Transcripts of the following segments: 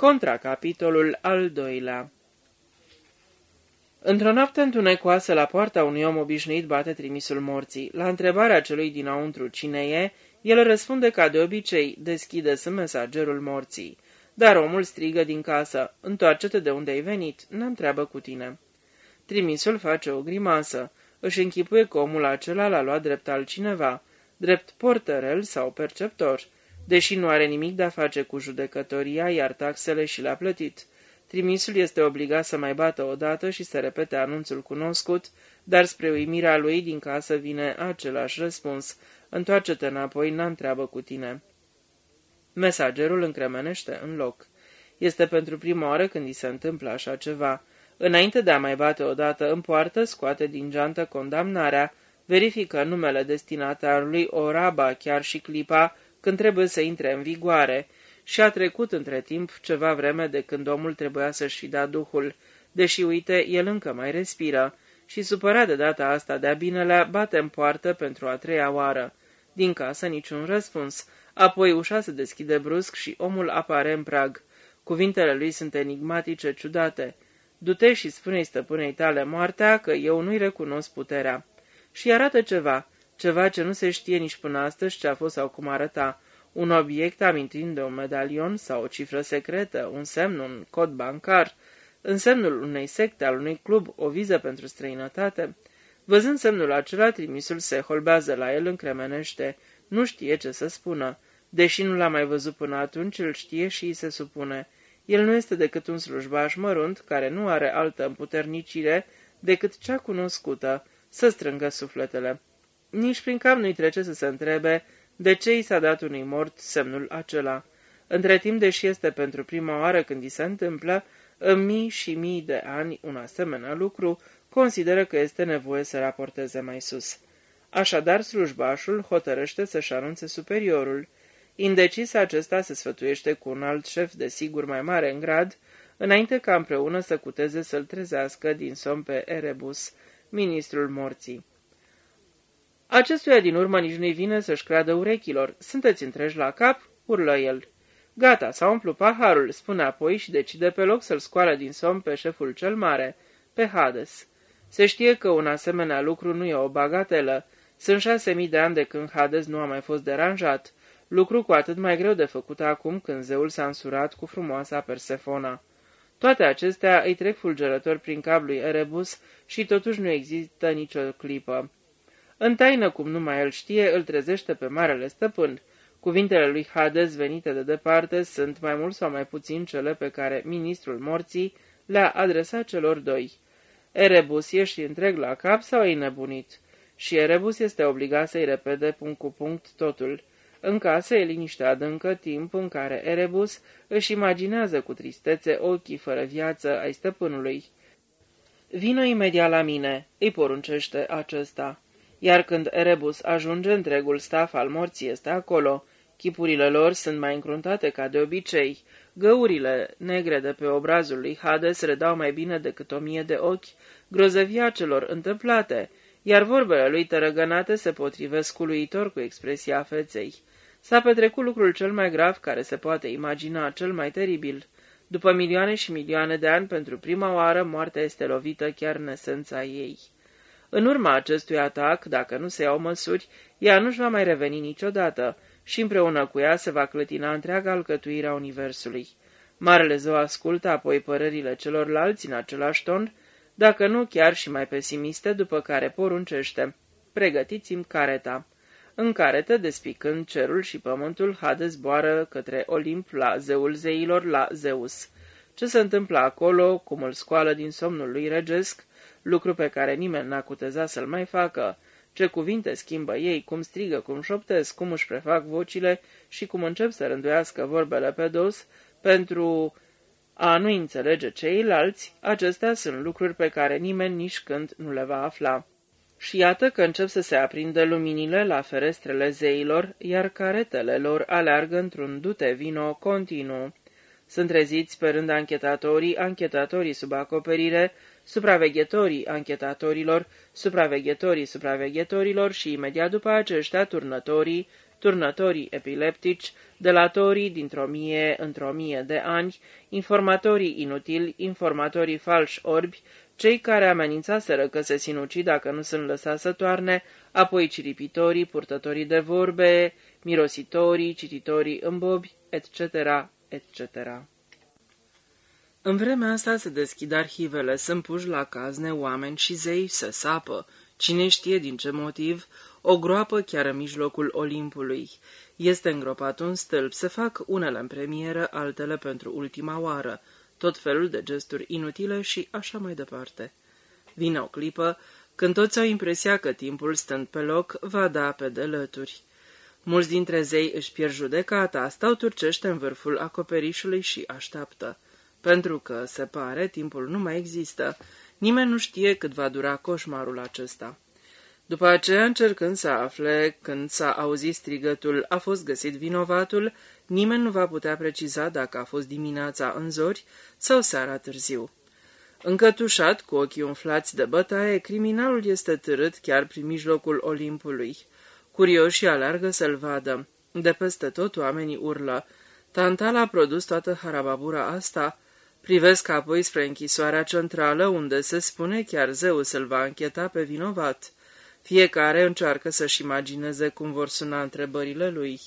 Contracapitolul al doilea Într-o noapte întunecoasă, la poarta unui om obișnuit bate trimisul morții. La întrebarea celui dinăuntru cine e, el răspunde ca de obicei, deschide-să mesagerul morții. Dar omul strigă din casă, întoarce-te de unde ai venit, n-am treabă cu tine. Trimisul face o grimasă, își închipuie că omul acela l-a luat drept altcineva, drept portărel sau perceptor, deși nu are nimic de a face cu judecătoria, iar taxele și le-a plătit. Trimisul este obligat să mai bată odată și să repete anunțul cunoscut, dar spre uimirea lui din casă vine același răspuns. Întoarce-te înapoi, n-am treabă cu tine. Mesagerul încremenește în loc. Este pentru prima oară când îi se întâmplă așa ceva. Înainte de a mai bate odată în poartă, scoate din geantă condamnarea, verifică numele destinatarului, oraba, chiar și clipa, când trebuie să intre în vigoare, și a trecut între timp ceva vreme de când omul trebuia să-și fi dat duhul, deși, uite, el încă mai respiră, și supărat de data asta de-a binelea, bate în poartă pentru a treia oară. Din casă niciun răspuns, apoi ușa se deschide brusc și omul apare în prag. Cuvintele lui sunt enigmatice, ciudate. Du-te și spune-i stăpânei tale moartea că eu nu-i recunosc puterea. Și arată ceva, ceva ce nu se știe nici până astăzi ce a fost sau cum arăta. Un obiect amintind de un medalion sau o cifră secretă, un semn, un cod bancar, însemnul unei secte, al unui club, o viză pentru străinătate. Văzând semnul acela, trimisul se holbează la el, încremenește, nu știe ce să spună. Deși nu l-a mai văzut până atunci, îl știe și îi se supune. El nu este decât un slujbaș mărunt, care nu are altă împuternicire decât cea cunoscută, să strângă sufletele. Nici prin cap nu-i trece să se întrebe de ce i s-a dat unui mort semnul acela. Între timp, deși este pentru prima oară când i se întâmplă, în mii și mii de ani un asemenea lucru, consideră că este nevoie să raporteze mai sus. Așadar, slujbașul hotărăște să-și anunțe superiorul. Indecis acesta se sfătuiește cu un alt șef de sigur mai mare în grad, înainte ca împreună să cuteze să-l trezească din somn pe Erebus, ministrul morții. Acestuia din urmă nici nu-i vine să-și creadă urechilor. Sunteți întreși la cap?" urlă el. Gata, s-a umplut paharul, spune apoi și decide pe loc să-l scoală din somn pe șeful cel mare, pe Hades. Se știe că un asemenea lucru nu e o bagatelă. Sunt șase mii de ani de când Hades nu a mai fost deranjat, lucru cu atât mai greu de făcut acum când zeul s-a însurat cu frumoasa Persefona. Toate acestea îi trec fulgerător prin cap lui Erebus și totuși nu există nicio clipă. În taină, cum numai el știe, îl trezește pe marele stăpân. Cuvintele lui Hades venite de departe sunt mai mult sau mai puțin cele pe care ministrul morții le-a adresat celor doi. Erebus ești întreg la cap sau e nebunit? Și Erebus este obligat să-i repede punct cu punct totul. În casă e liniște adâncă, timp în care Erebus își imaginează cu tristețe ochii fără viață ai stăpânului. Vină imediat la mine, îi poruncește acesta. Iar când Erebus ajunge, întregul staf al morții este acolo. Chipurile lor sunt mai încruntate ca de obicei. Găurile negre de pe obrazul lui Hades redau mai bine decât o mie de ochi grozăvia celor întâmplate, iar vorbele lui tărăgănate se potrivesc uluitor cu expresia feței. S-a petrecut lucrul cel mai grav care se poate imagina, cel mai teribil. După milioane și milioane de ani, pentru prima oară, moartea este lovită chiar în esența ei. În urma acestui atac, dacă nu se iau măsuri, ea nu-și va mai reveni niciodată și împreună cu ea se va clătina întreaga alcătuire a Universului. Marele zău ascultă apoi părerile celorlalți în același ton, dacă nu chiar și mai pesimiste, după care poruncește. Pregătiți-mi careta. În caretă, despicând cerul și pământul, Hades zboară către Olimp la zeul zeilor, la Zeus. Ce se întâmplă acolo, cum îl scoală din somnul lui regesc, lucru pe care nimeni n-a cutezat să-l mai facă, ce cuvinte schimbă ei, cum strigă, cum șoptesc, cum își prefac vocile și cum încep să rânduiască vorbele pe dos, pentru a nu înțelege ceilalți, acestea sunt lucruri pe care nimeni nici când nu le va afla. Și iată că încep să se aprindă luminile la ferestrele zeilor, iar caretele lor aleargă într-un dute vino continuu. Sunt treziți pe rând anchetatorii, anchetatorii sub acoperire, supraveghetorii anchetatorilor, supraveghetorii supraveghetorilor și imediat după aceștia turnătorii, turnătorii epileptici, delatorii dintr-o mie într-o mie de ani, informatorii inutili, informatorii falși orbi, cei care amenințaseră că se sinucid dacă nu sunt lăsați să toarne, apoi ciripitorii, purtătorii de vorbe, mirositorii, cititorii în bobi, etc., etc. În vremea asta se deschid arhivele, sunt puși la cazne oameni și zei se sapă, cine știe din ce motiv, o groapă chiar în mijlocul Olimpului. Este îngropat un stâlp, se fac unele în premieră, altele pentru ultima oară, tot felul de gesturi inutile și așa mai departe. Vine o clipă când toți au impresia că timpul, stând pe loc, va da pe de lături. Mulți dintre zei își pierd judecata, stau turcește în vârful acoperișului și așteaptă. Pentru că, se pare, timpul nu mai există. Nimeni nu știe cât va dura coșmarul acesta. După aceea, încercând să afle când s-a auzit strigătul a fost găsit vinovatul, nimeni nu va putea preciza dacă a fost dimineața în zori sau seara târziu. Încătușat, cu ochii umflați de bătaie, criminalul este târât chiar prin mijlocul Olimpului. Curioșii alargă să-l vadă. De peste tot oamenii urlă. Tantal a produs toată harababura asta. Privesc apoi spre închisoarea centrală, unde se spune chiar zeu să-l va încheta pe vinovat. Fiecare încearcă să-și imagineze cum vor suna întrebările lui.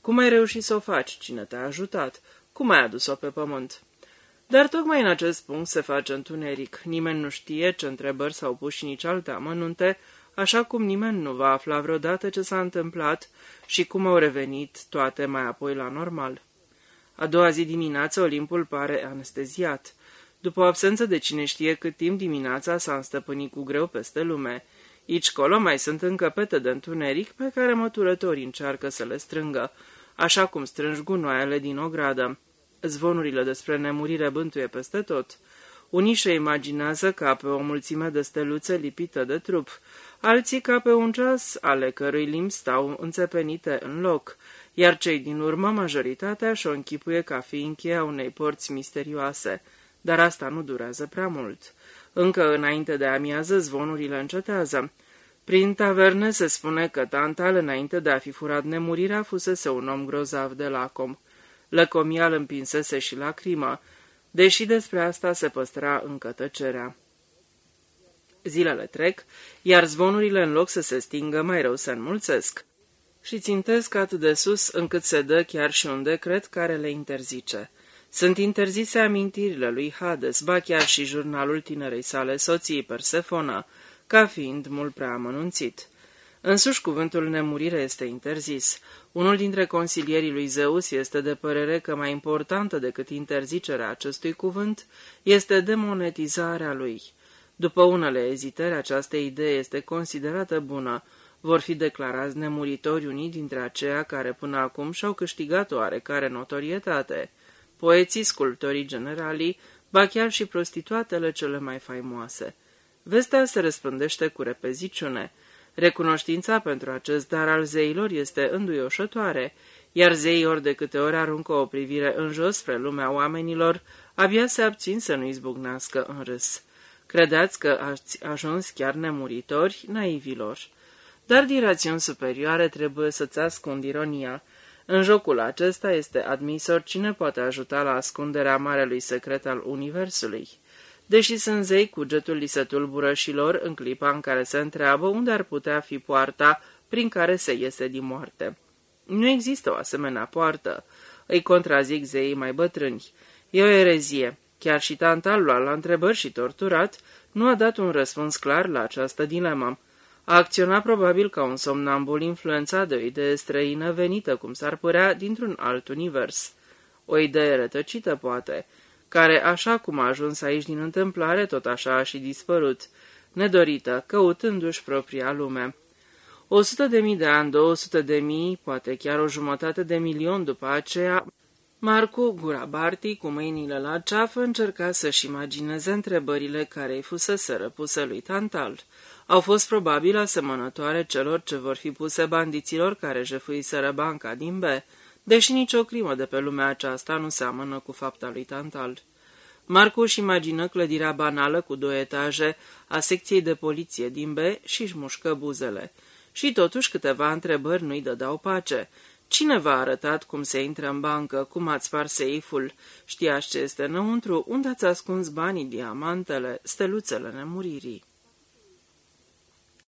Cum ai reușit să o faci? Cine te-a ajutat? Cum ai adus-o pe pământ? Dar tocmai în acest punct se face întuneric. Nimeni nu știe ce întrebări s-au pus și nici alte amănunte, așa cum nimeni nu va afla vreodată ce s-a întâmplat și cum au revenit toate mai apoi la normal. A doua zi dimineață Olimpul pare anesteziat. După o absență de cine știe cât timp dimineața s-a înstăpânit cu greu peste lume. Aici colo mai sunt încă pete de întuneric pe care măturătorii încearcă să le strângă, așa cum strângi gunoaiele din o gradă. Zvonurile despre nemurire bântuie peste tot. Unii și imaginează ca pe o mulțime de steluțe lipită de trup, alții ca pe un ceas, ale cărui limbi stau înțepenite în loc, iar cei din urmă, majoritatea, și-o închipuie ca fiind cheia unei porți misterioase. Dar asta nu durează prea mult. Încă înainte de amiază, zvonurile încetează. Prin taverne se spune că Tantal, înainte de a fi furat nemurirea, fusese un om grozav de lacom. Lăcomia îl împinsese și lacrima, deși despre asta se păstra încă tăcerea. Zilele trec, iar zvonurile în loc să se stingă mai rău se înmulțesc și țintesc atât de sus încât se dă chiar și un decret care le interzice. Sunt interzise amintirile lui Hades, ba chiar și jurnalul tinerei sale soții Persefona, ca fiind mult prea amănunțit. Însuși cuvântul nemurire este interzis. Unul dintre consilierii lui Zeus este de părere că mai importantă decât interzicerea acestui cuvânt este demonetizarea lui. După unele ezitări, această idee este considerată bună. Vor fi declarați nemuritori unii dintre aceia care până acum și-au câștigat oarecare notorietate. Poeții, sculptorii generalii, ba chiar și prostituatele cele mai faimoase. Vestea se răspândește cu repeziciune. Recunoștința pentru acest dar al zeilor este înduioșătoare, iar zeii ori de câte ori aruncă o privire în jos spre lumea oamenilor, abia se abțin să nu izbucnească în râs. Credeți că ați ajuns chiar nemuritori, naivilor. Dar din rațiuni superioare trebuie să-ți ascund ironia. În jocul acesta este admis oricine poate ajuta la ascunderea marelui secret al Universului. Deși sunt zei, cugetul li se tulbură și lor în clipa în care se întreabă unde ar putea fi poarta prin care se iese din moarte. Nu există o asemenea poartă, îi contrazic zeii mai bătrâni. E o erezie. Chiar și Tantal, luat la întrebări și torturat, nu a dat un răspuns clar la această dilemă. A acționat probabil ca un somnambul influențat de o idee străină venită, cum s-ar părea, dintr-un alt univers. O idee rătăcită, poate, care, așa cum a ajuns aici din întâmplare, tot așa a și dispărut, nedorită, căutându-și propria lume. O sută de mii de ani, două sute de mii, poate chiar o jumătate de milion după aceea, Marcu Gurabarti, cu mâinile la ceafă, încerca să-și imagineze întrebările care îi fusese răpuse lui Tantal. Au fost probabil asemănătoare celor ce vor fi puse bandiților care jefuiseră banca din B, deși nicio crimă de pe lumea aceasta nu seamănă cu fapta lui Tantal. Marcu își imagină clădirea banală cu două etaje a secției de poliție din B și își mușcă buzele. Și totuși câteva întrebări nu-i dădeau pace. Cine v-a arătat cum se intră în bancă, cum ați spart seiful? Știați ce este înăuntru? Unde ați ascuns banii, diamantele, steluțele nemuririi?